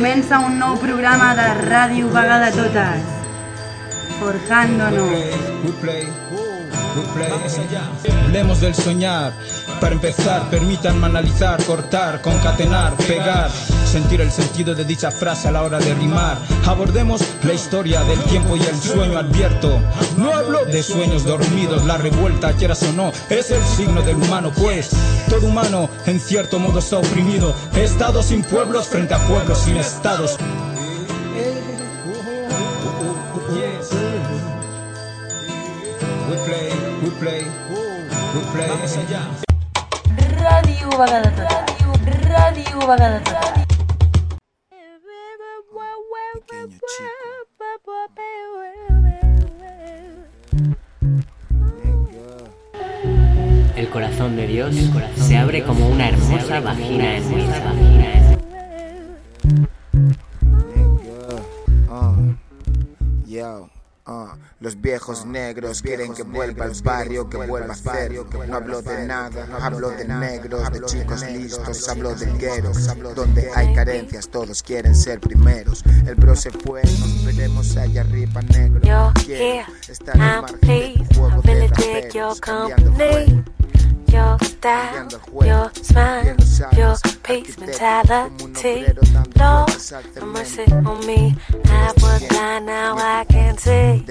Comença un nou programa de Ràdio Vegada Totes. Forjándonos. We play. Hablemos del soñar. Para empezar, permítanme analizar, cortar, concatenar, pegar. Sentir el sentido de dicha frase a la hora de rimar. Abordemos la historia del tiempo y el sueño advierto. No hablo de sueños dormidos, la revuelta, quieras o no, es el signo del humano, pues todo humano en cierto modo está oprimido. Estados sin pueblos frente a pueblos sin estados. We play, we play, corazón de Dios se abre como una hermosa vagina vagina Uh, los viejos negros quieren que vuelva al barrio, que vuelva a ser. No hablo de nada, hablo de negros, de chicos listos, hablo de gueros. Donde hay carencias, todos quieren ser primeros. El bro se fue, nos veremos allá arriba, negro. Quiero estar I'm margen de tu juego de raperos, cambiando juego. Your style, your smile, your peace mentality. Lord, have mercy on me. I was blind, now I can see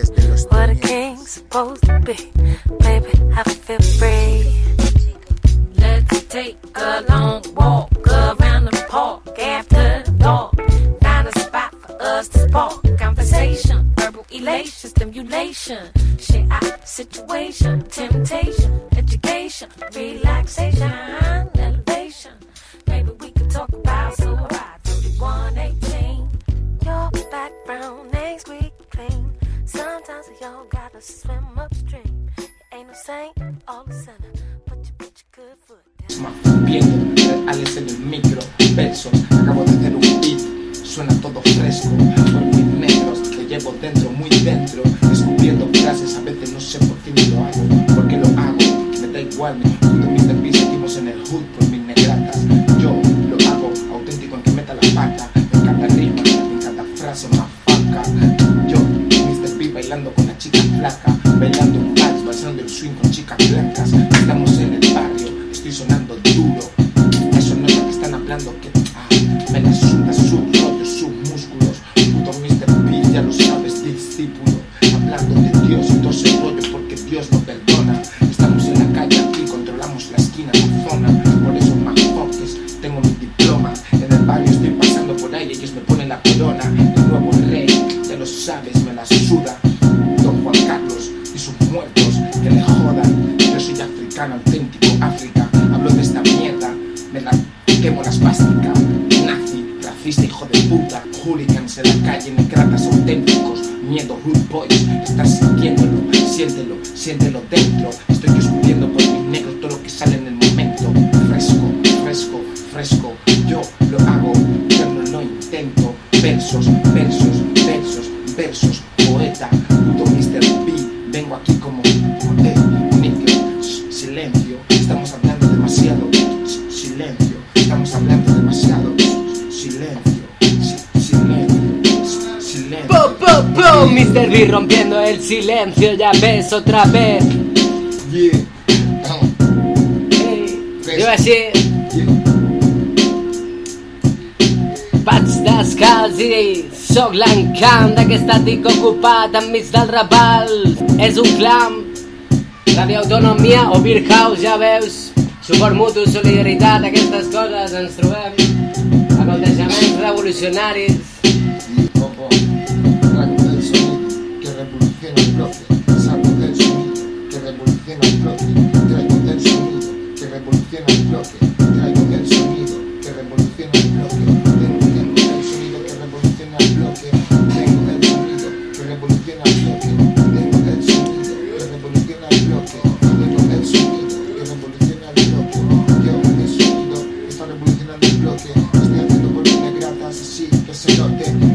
what a king's supposed to be. Baby, I feel free. Let's take a long walk around the park after dark. Find a spot for us to spark conversation, verbal elation, stimulation, shit out situation, temptation, education, relaxation, elevation. Maybe we could talk about so right 3118. Your background ain't squeaky clean. Sometimes we all gotta swim upstream. Ain't no saint, all the sinner, but you put your good foot down. viendo reales en el micro, versos, igual, me junto a Mr. P, seguimos en el hood por mis negratas, yo lo hago auténtico en que meta la pata, me encanta rima, me encanta frase, más faca, yo, Mr. P bailando con la chica flaca, bailando un vals, bailando el swing con chicas blancas, estamos en el barrio, estoy sonando duro, eso no es lo que están hablando, que corona, el nuevo rey, ya lo sabes, me la suda, Don Juan Carlos y sus muertos, que le jodan, yo soy africano auténtico, África, hablo de esta mierda, me la quemo la espástica, nazi, racista, hijo de puta, hooligans en la calle, necratas auténticos, miedo, rude boys, estás sintiéndolo, siéntelo, siéntelo dentro, estoy escupiendo por mis negros todo lo que sale en el momento, fresco, fresco, fresco, yo lo hago, versos, versos, versos, versos, poeta, puto Mr. B, vengo aquí como, eh, silencio, estamos hablando demasiado, silencio, estamos hablando demasiado, silencio, silencio, silencio. Po, po, po, Mr. B rompiendo el silencio, ya ves otra vez. Yeah. Yo així, descalç i sóc l'encant d'aquest àtic ocupat enmig del rapal. És un clam, Radio Autonomia o Beer House, ja veus. Suport mutu, solidaritat, aquestes coses ens trobem. Aconteixements revolucionaris. Y poco sonido que está revolucionando el bloque,